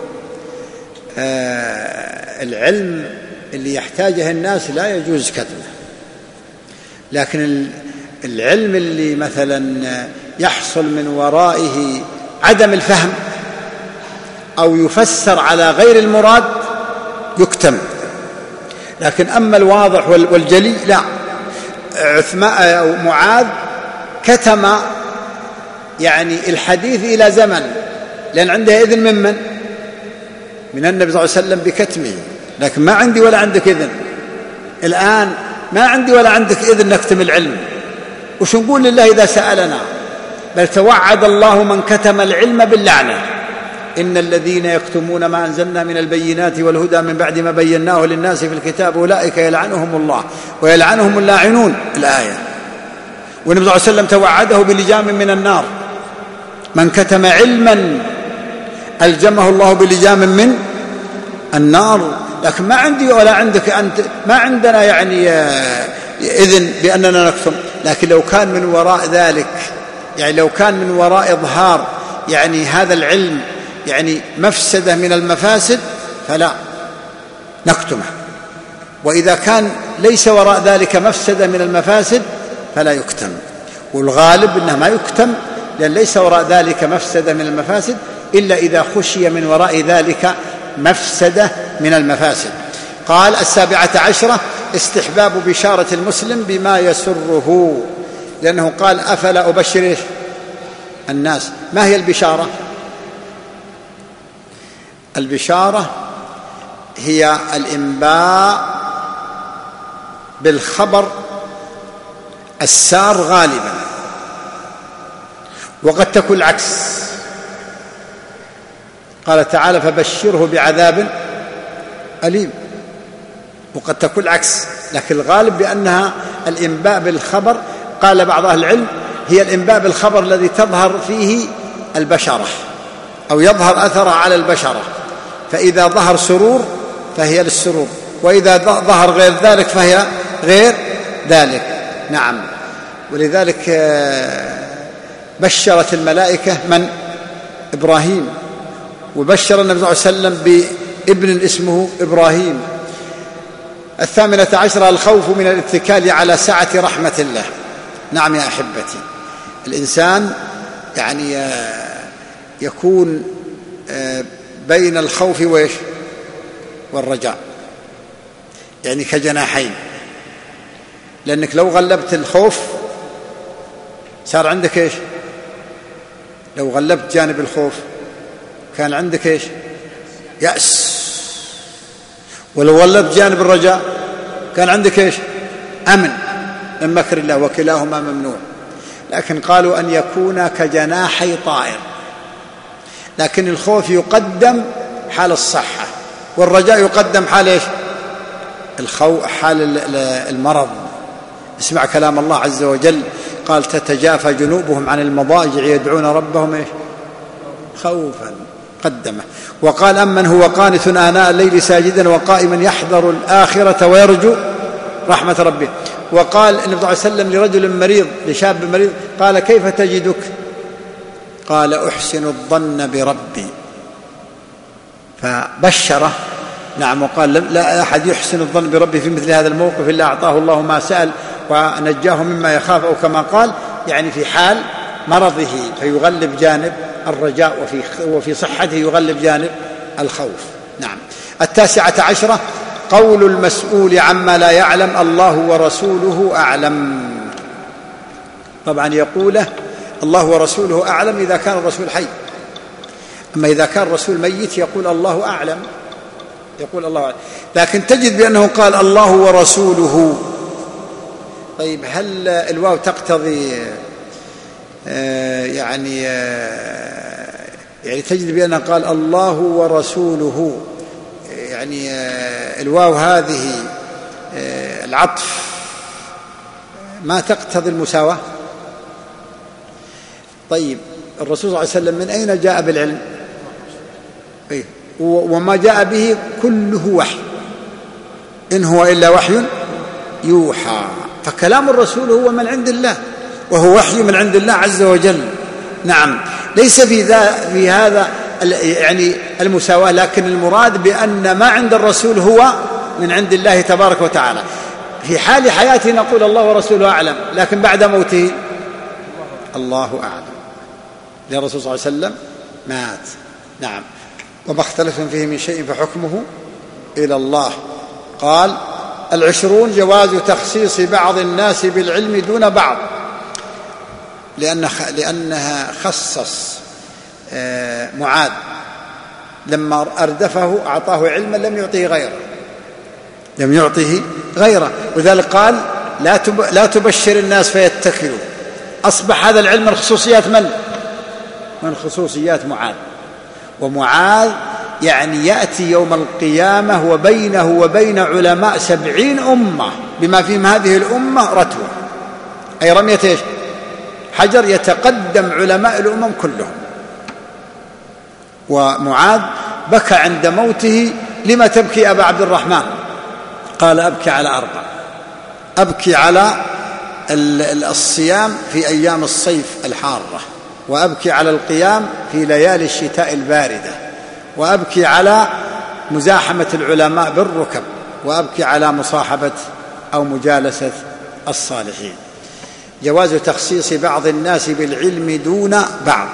العلم اللي يحتاجه الناس لا يجوز كتمه لكن العلم اللي مثلا يحصل من ورائه عدم الفهم أو يفسر على غير المراد يكتم. لكن أما الواضح والجلي لا. عثمان أو معاذ كتم يعني الحديث إلى زمن لأن عنده إذن من؟ من؟ النبي صلى الله عليه وسلم بكتمه. لكن ما عندي ولا عندك إذن. الآن ما عندي ولا عندك إذن نكتم العلم. وش نقول لله إذا سألنا؟ بل توعد الله من كتم العلم باللعنة. إن الذين يكتمون ما أنزلنا من البينات والهدى من بعد ما بيناه للناس في الكتاب أولئك يلعنهم الله ويلعنهم اللاعنون. الآية. والنبي صلى الله عليه وسلم توعده بلجام من النار. من كتم علما ألجمه الله بلجام من؟ النار. لكن ما عندي ولا عندك أنت ما عندنا يعني آه، إذن بأننا نكتم لكن لو كان من وراء ذلك يعني لو كان من وراء إظهار يعني هذا العلم يعني مفسدة من المفاسد فلا نكتمه. وإذا كان ليس وراء ذلك مفسدة من المفاسد فلا يكتم. والغالب إنه ما يكتم لأن ليس وراء ذلك مفسدة من المفاسد إلا إذا خشي من وراء ذلك مفسدة من المفاسد. قال السابعة عشرة استحباب بشارة المسلم بما يسره. لأنه قال أفلا أبشر الناس؟ ما هي البشارة؟ البشارة هي الإنباء بالخبر السار غالبا وقد تكون العكس. قال تعالى فبشره بعذاب أليم. وقد تكون العكس لكن الغالب بأنها الإنباء بالخبر. قال بعض أهل العلم هي الإنباء بالخبر الذي تظهر فيه البشرة أو يظهر أثرها على البشرة. فإذا ظهر سرور فهي للسرور وإذا ظهر غير ذلك فهي غير ذلك. نعم. ولذلك آه، بشرت الملائكة من؟ إبراهيم. وبشر النبي صلى الله عليه وسلم بابن اسمه إبراهيم. الثامنة عشرة الخوف من الاتكال على سعة رحمة الله. نعم يا أحبتي. الإنسان يعني آه، يكون آه، بين الخوف وإيش؟ والرجاء. يعني كجناحين. لأنك لو غلبت الخوف صار عندك إيش؟ لو غلبت جانب الخوف. كان عندك إيش؟ يأس. ولو ولت جانب الرجاء كان عندك إيش؟ أمن. من مكر الله وكلاهما ممنوع. لكن قالوا أن يكون كجناحي طائر. لكن الخوف يقدم حال الصحة والرجاء يقدم حال إيش؟ الخو حال المرض. اسمع كلام الله عز وجل. قال تتجافى جنوبهم عن المضاجع يدعون ربهم إيش؟ خوفا. قدمه وقال أمن هو قانت آناء الليل ساجدا وقائما يحذر الآخرة ويرجو رحمة ربه. وقال النبي صلى الله عليه وسلم لرجل مريض لشاب مريض قال كيف تجدك؟ قال أحسن الظن بربي. فبشره نعم وقال لا أحد يحسن الظن بربه في مثل هذا الموقف إلا أعطاه الله ما سأل ونجاه مما يخاف أو كما قال يعني في حال مرضه فيغلب جانب الرجاء وفي وفي صحته يغلب جانب الخوف. نعم. التاسعة عشرة قول المسؤول عما لا يعلم الله ورسوله أعلم. طبعا يقوله الله ورسوله أعلم إذا كان الرسول حي. أما إذا كان الرسول ميت يقول الله أعلم. يقول الله أعلم. لكن تجد بأنه قال الله ورسوله. طيب هل الواو تقتضي يعني آه، يعني تجد بأنه قال الله ورسوله. يعني آه، الواو هذه العطف ما تقتضي المساواة؟ طيب الرسول صلى الله عليه وسلم من أين جاء بالعلم؟ إيه. وما جاء به كله وحي. إن هو إلا وحي يوحى. فكلام الرسول هو من عند الله. وهو وحي من عند الله عز وجل. نعم. ليس في ذا في هذا يعني المساواة لكن المراد بأن ما عند الرسول هو من عند الله تبارك وتعالى. في حال حياته نقول الله ورسوله أعلم لكن بعد موته الله أعلم. لأن الرسول صلى الله عليه وسلم مات. نعم. وما اختلفتم فيه من شيء فحكمه إلى الله. قال العشرون جواز تخصيص بعض الناس بالعلم دون بعض. لأن لأنها خصص آه، معاذ لما أردفه أعطاه علما لم يعطيه غيره. لم يعطه غيره. ولذلك قال لا لا تبشر الناس فيتكلوا. أصبح هذا العلم من خصوصيات من؟ من خصوصيات معاذ ومعاذ يعني يأتي يوم القيامة وبينه وبين علماء سبعين أمة بما فيهم هذه الأمة رتوة أي رمية إيش؟ حجر يتقدم علماء الأمم كلهم. ومعاذ بكى عند موته لما تبكي أبا عبد الرحمن؟ قال أبكي على أربع أبكي على الصيام في أيام الصيف الحارة وأبكي على القيام في ليالي الشتاء الباردة وأبكي على مزاحمة العلماء بالركب وأبكي على مصاحبة أو مجالسة الصالحين. جواز تخصيص بعض الناس بالعلم دون بعض.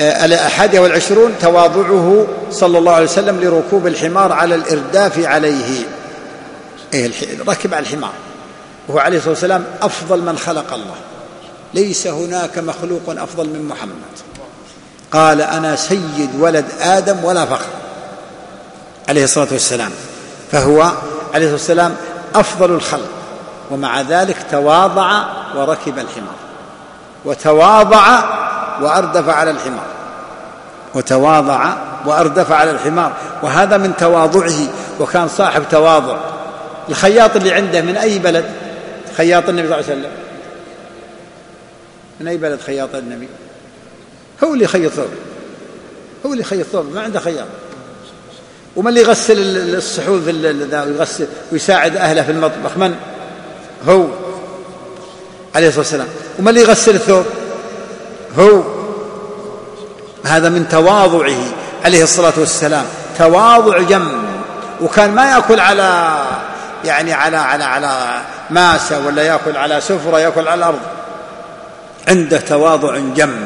آه، الأحد والعشرون تواضعه صلى الله عليه وسلم لركوب الحمار على الإرداف عليه. إيه ركب على الحمار. وهو عليه الصلاة والسلام أفضل من خلق الله. ليس هناك مخلوق أفضل من محمد. قال أنا سيد ولد آدم ولا فخر. عليه الصلاة والسلام. فهو عليه الصلاة والسلام أفضل الخلق. ومع ذلك تواضع وركب الحمار. وتواضع وأردف على الحمار. وتواضع وأردف على الحمار. وهذا من تواضعه. وكان صاحب تواضع. الخياط اللي عنده من أي بلد؟ خياط النبي صلى الله عليه وسلم. من أي بلد خياط النبي؟ هو اللي يخيط ثوب. هو اللي يخيط ثوب. ما عنده خياط. ومن اللي يغسل الصحون ويغسل ويساعد أهله في المطبخ؟ من؟ هو. عليه الصلاة والسلام. ومن اللي يغسل الثوب؟ هو. هذا من تواضعه عليه الصلاة والسلام. تواضع جم. وكان ما يأكل على يعني على على على ماسة ولا يأكل على سفرة يأكل على الأرض. عنده تواضع جم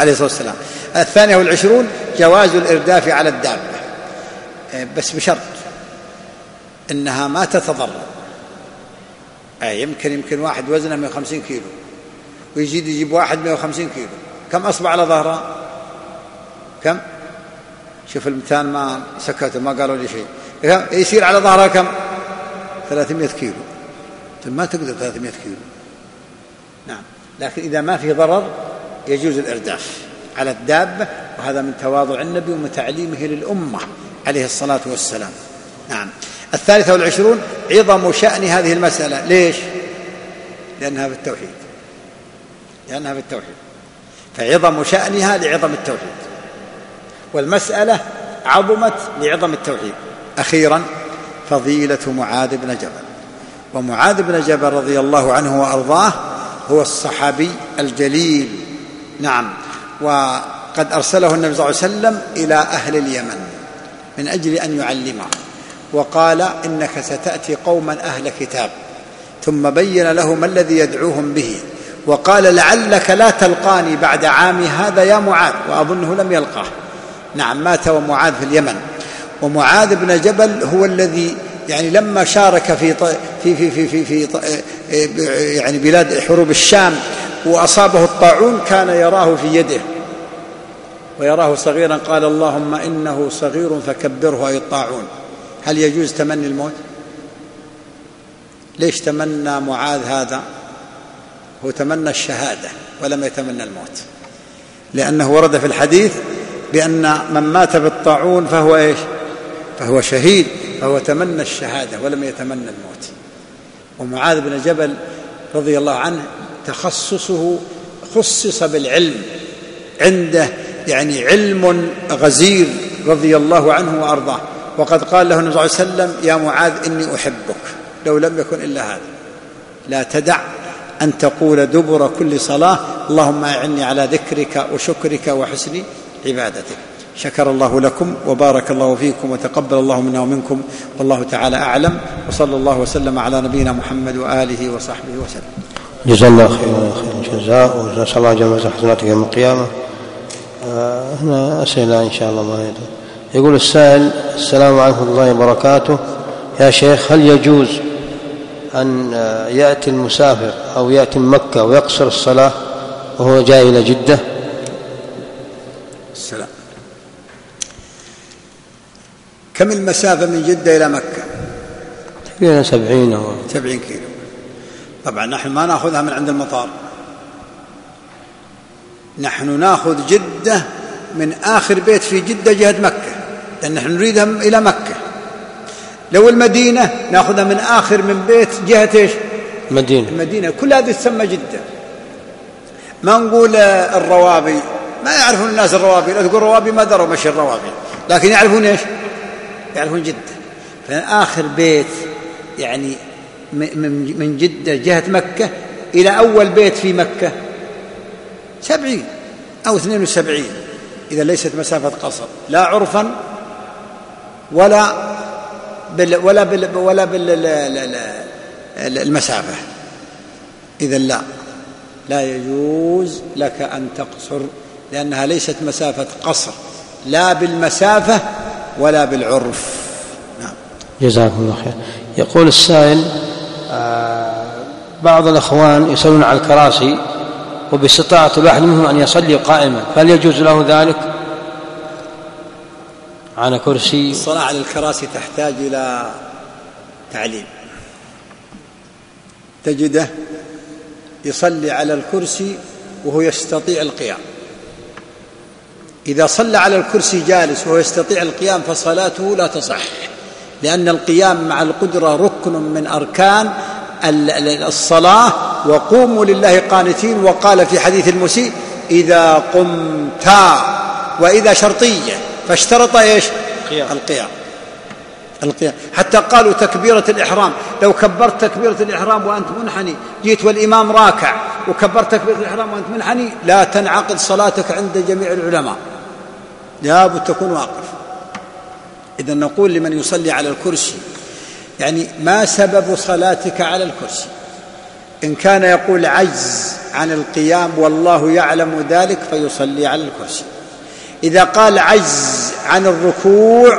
عليه الصلاة والسلام. الثانية والعشرون جواز الإرداف على الدابة. بس بشرط إنها ما تتضرر. أي يمكن يمكن واحد وزنه 150 كيلو. ويزيد يجيب واحد 150 كيلو. كم أصبع على ظهره؟ كم؟ شوف المتان ما سكتوا ما قالوا لي شيء. يصير على ظهرها كم؟ 300 كيلو. طيب ما تقدر 300 كيلو. نعم. لكن إذا ما في ضرر يجوز الإرداف على الدابة وهذا من تواضع النبي ومتعليمه للأمة عليه الصلاة والسلام. نعم. الثالثة والعشرون عظم شأن هذه المسألة. ليش؟ لأنها في التوحيد. لأنها في التوحيد. فعظم شأنها لعظم التوحيد. والمسألة عظمت لعظم التوحيد. أخيرا فضيلة معاذ بن جبل. ومعاذ بن جبل رضي الله عنه وأرضاه هو الصحابي الجليل. نعم. وقد أرسله النبي صلى الله عليه وسلم إلى أهل اليمن من أجل أن يعلمهم وقال إنك ستأتي قوما أهل كتاب ثم بين له ما الذي يدعوهم به وقال لعلك لا تلقاني بعد عامي هذا يا معاذ وأظنه لم يلقاه. نعم مات ومعاذ في اليمن. ومعاذ بن جبل هو الذي يعني لما شارك في في في في في, في يعني بلاد حروب الشام وأصابه الطاعون كان يراه في يده. ويراه صغيرا قال اللهم إنه صغير فكبره أي الطاعون. هل يجوز تمني الموت؟ ليش تمنى معاذ هذا؟ هو تمنى الشهادة ولم يتمنى الموت. لأنه ورد في الحديث بأن من مات بالطاعون فهو إيش؟ فهو شهيد فهو تمنى الشهادة ولم يتمنى الموت. ومعاذ بن جبل رضي الله عنه تخصصه خصص بالعلم. عنده يعني علم غزير رضي الله عنه وأرضاه. وقد قال له النبي صلى الله عليه وسلم يا معاذ إني أحبك لو لم يكن إلا هذا لا تدع أن تقول دبر كل صلاة اللهم أعني على ذكرك وشكرك وحسن عبادتك شكر الله لكم وبارك الله فيكم وتقبل الله منا ومنكم والله تعالى أعلم وصلى الله وسلم على نبينا محمد وآله وصحبه وسلم. جزا الله خيرا خير الجزاء ونسال الله جل حسناتك يوم القيامة. آه، هنا أسئلة إن شاء الله ما يدري. يقول السائل السلام عليكم ورحمة الله وبركاته. يا شيخ هل يجوز أن يأتي المسافر أو يأتي من مكة ويقصر الصلاة وهو جاي إلى جدة؟ السلام. كم المسافة من جدة إلى مكة؟ تقريبا سبعين أو سبعين كيلو. طبعا نحن ما نأخذها من عند المطار. نحن نأخذ جدة من آخر بيت في جدة جهة مكة. لأن نحن نريدها إلى مكة. لو المدينة ناخذها من آخر من بيت جهة إيش؟ المدينة المدينة. كل هذه تسمى جدة. ما نقول الروابي. ما يعرفون الناس الروابي. لا تقول روابي ما دروا مشي الروابي. لكن يعرفون إيش؟ يعرفون جدة. فآخر بيت يعني من جدة جهة مكة إلى أول بيت في مكة سبعين أو اثنين وسبعين. إذا ليست مسافة قصر. لا عرفا ولا بال ولا بال ولا بالمسافة إذا لا لا يجوز لك أن تقصر لأنها ليست مسافة قصر لا بالمسافة ولا بالعرف. نعم. جزاكم الله خير. يقول السائل آه بعض الأخوان يصلون على الكراسي وباستطاعة الواحد منهم أن يصلي قائما فهل يجوز له ذلك؟ على كرسي. الصلاة على الكراسي تحتاج إلى تعليم. تجده يصلي على الكرسي وهو يستطيع القيام. إذا صلى على الكرسي جالس وهو يستطيع القيام فصلاته لا تصح لأن القيام مع القدرة ركن من أركان الصلاة. وقوموا لله قانتين. وقال في حديث المسيء إذا قمتا وإذا شرطية. فاشترط إيش؟ القيام, القيام. القيام. حتى قالوا تكبيرة الإحرام. لو كبرت تكبيرة الإحرام وأنت منحني جيت والإمام راكع وكبرت تكبيرة الإحرام وأنت منحني لا تنعقد صلاتك عند جميع العلماء. لابد تكون واقف. إذا نقول لمن يصلي على الكرسي يعني ما سبب صلاتك على الكرسي؟ إن كان يقول عجز عن القيام والله يعلم ذلك فيصلي على الكرسي. إذا قال عجز عن الركوع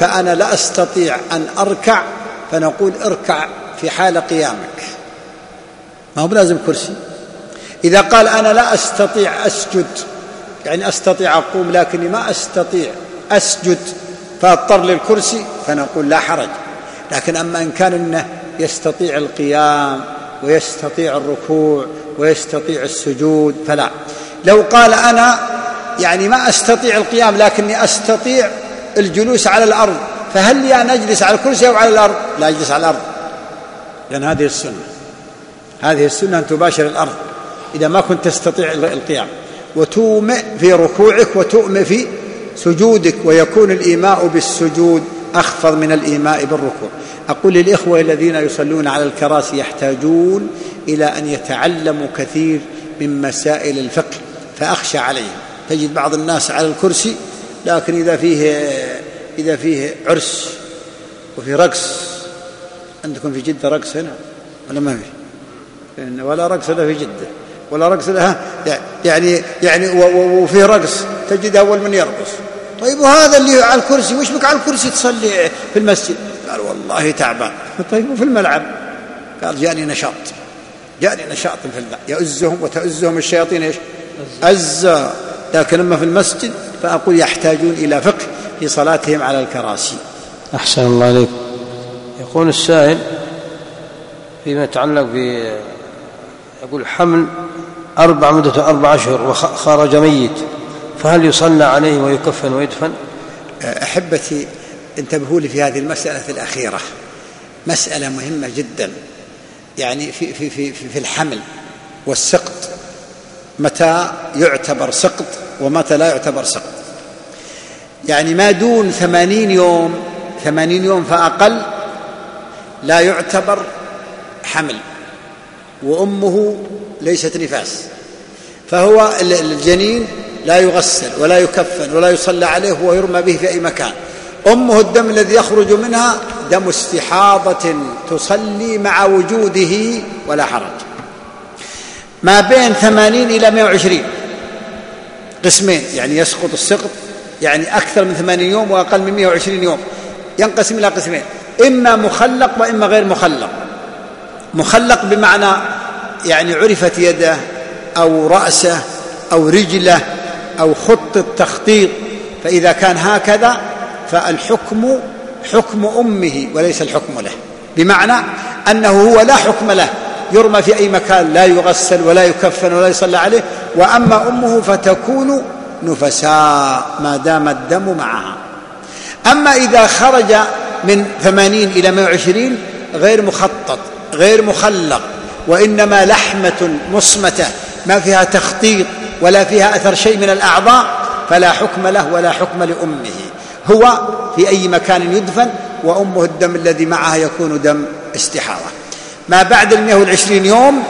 فأنا لا أستطيع أن أركع فنقول اركع في حال قيامك. ما هو بلازم كرسي. إذا قال أنا لا أستطيع أسجد يعني أستطيع أقوم لكني ما أستطيع أسجد فأضطر للكرسي فنقول لا حرج. لكن أما إن كان إنه يستطيع القيام ويستطيع الركوع ويستطيع السجود فلا. لو قال أنا يعني ما أستطيع القيام لكني أستطيع الجلوس على الأرض. فهل لي أن أجلس على الكرسي أو على الأرض؟ لا أجلس على الأرض. لأن هذه السنة. هذه السنة أن تباشر الأرض إذا ما كنت تستطيع القيام. وتومئ في ركوعك وتؤمئ في سجودك ويكون الإيماء بالسجود أخفض من الإيماء بالركوع. أقول للإخوة الذين يصلون على الكراسي يحتاجون إلى أن يتعلموا كثير من مسائل الفقه فأخشى عليهم. تجد بعض الناس على الكرسي لكن إذا فيه إذا فيه عرس وفي رقص عندكم في جدة رقص هنا ولا ما في؟ ولا رقص إلا في جدة ولا رقص لها يعني يعني وفي رقص تجد أول من يرقص. طيب وهذا اللي على الكرسي وش بك على الكرسي تصلي في المسجد؟ قال والله تعبان. طيب وفي الملعب؟ قال جاني نشاط. جاني نشاط في الملعب يؤزهم وتؤزهم الشياطين إيش؟ أزا لكن أما في المسجد فأقول يحتاجون إلى فقه في صلاتهم على الكراسي. أحسن الله عليك. يقول السائل فيما يتعلق ب يقول حمل أربع مدة أربع أشهر وخرج ميت فهل يصلى عليه ويكفن ويدفن؟ أحبتي انتبهوا لي في هذه المسألة الأخيرة. مسألة مهمة جدا. يعني في, في, في, في الحمل والسقط متى يعتبر سقط ومتى لا يعتبر سقط. يعني ما دون ثمانين يوم ثمانين يوم فأقل لا يعتبر حمل وأمه ليست نفاس فهو الجنين لا يغسل ولا يكفن ولا يصلى عليه ويرمى به في أي مكان. أمه الدم الذي يخرج منها دم استحاضة تصلي مع وجوده ولا حرج. ما بين ثمانين إلى مائة وعشرين. قسمين يعني يسقط السقط يعني أكثر من ثمانين يوم وأقل من مائة وعشرين يوم. ينقسم إلى قسمين إما مخلق وإما غير مخلق. مخلق بمعنى يعني عرفت يده أو رأسه أو رجله أو خط التخطيط فإذا كان هكذا فالحكم حكم أمه وليس الحكم له. بمعنى أنه هو لا حكم له. يرمى في أي مكان لا يغسل ولا يكفن ولا يصلى عليه وأما أمه فتكون نفساء ما دام الدم معها. أما إذا خرج من ثمانين إلى مائة وعشرين غير مخطط غير مخلق وإنما لحمة مصمتة ما فيها تخطيط ولا فيها أثر شيء من الأعضاء فلا حكم له ولا حكم لأمه. هو في أي مكان يدفن وأمه الدم الذي معها يكون دم استحارة. ما بعد المئة والعشرين يوم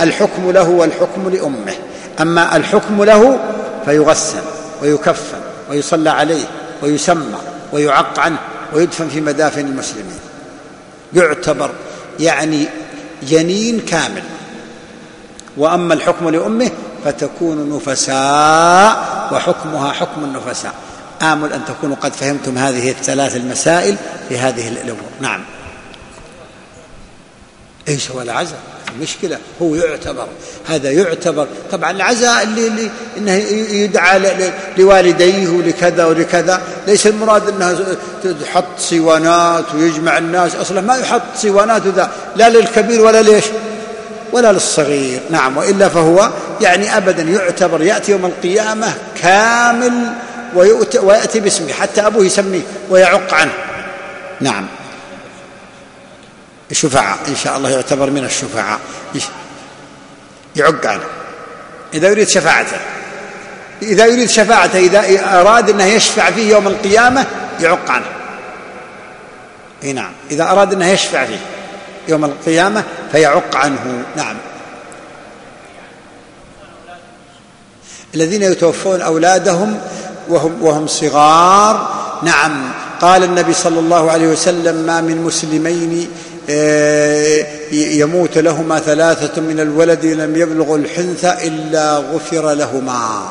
الحكم له والحكم لأمه. أما الحكم له فيغسل ويكفن ويصلى عليه ويسمى ويعق عنه ويدفن في مدافن المسلمين. يعتبر يعني جنين كامل. وأما الحكم لأمه فتكون نفساء وحكمها حكم النفساء. آمل أن تكونوا قد فهمتم هذه الثلاث المسائل في هذه الأمور. نعم. إيش هو العزاء؟ المشكلة هو يعتبر. هذا يعتبر. طبعا العزاء اللي, اللي إنه يدعى لوالديه ولكذا ولكذا. ليس المراد إنها تحط صوانات ويجمع الناس. أصلا ما يحط صوانات ذا لا للكبير ولا ليش؟ ولا للصغير. نعم وإلا فهو يعني ابدا يعتبر يأتي يوم القيامة كامل ويأتي باسمه. حتى أبوه يسميه ويعق عنه. نعم. شفعاء إن شاء الله يعتبر من الشفعاء. يعق عنه إذا يريد شفاعته. إذا يريد شفاعته إذا أراد أنه يشفع فيه يوم القيامة يعق عنه إي نعم. إذا أراد أنه يشفع فيه يوم القيامة فيعق عنه. نعم. الذين يتوفون أولادهم وهم وهم صغار نعم. قال النبي صلى الله عليه وسلم ما من مسلمين يموت لهما ثلاثة من الولد لم يبلغ الحنث إلا غفر لهما.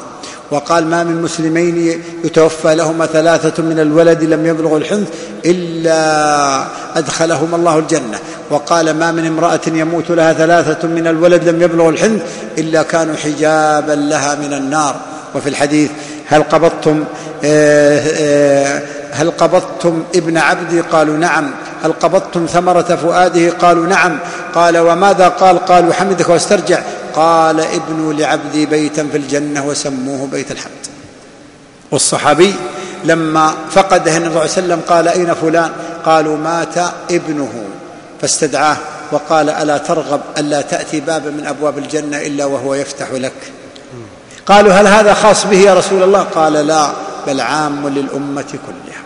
وقال ما من مسلمين يتوفى لهما ثلاثة من الولد لم يبلغ الحنث إلا أدخلهما الله الجنة. وقال ما من امرأة يموت لها ثلاثة من الولد لم يبلغ الحنث إلا كانوا حجابا لها من النار. وفي الحديث هل قبضتم آه، آه، هل قبضتم ابن عبدي قالوا نعم. هل قبضتم ثمرة فؤاده؟ قالوا نعم. قال وماذا قال؟ قالوا حمدك واسترجع. قال ابنوا لعبدي بيتا في الجنة وسموه بيت الحمد. والصحابي لما فقده النبي صلى الله عليه وسلم قال أين فلان؟ قالوا مات ابنه. فاستدعاه وقال ألا ترغب ألا تأتي بابا من أبواب الجنة إلا وهو يفتح لك. قالوا هل هذا خاص به يا رسول الله؟ قال لا بل عام للأمة كلها.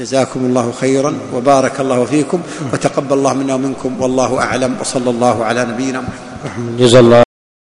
جزاكم الله خيرا وبارك الله فيكم وتقبل الله منا ومنكم والله أعلم وصلى الله على نبينا محمد. جزا الله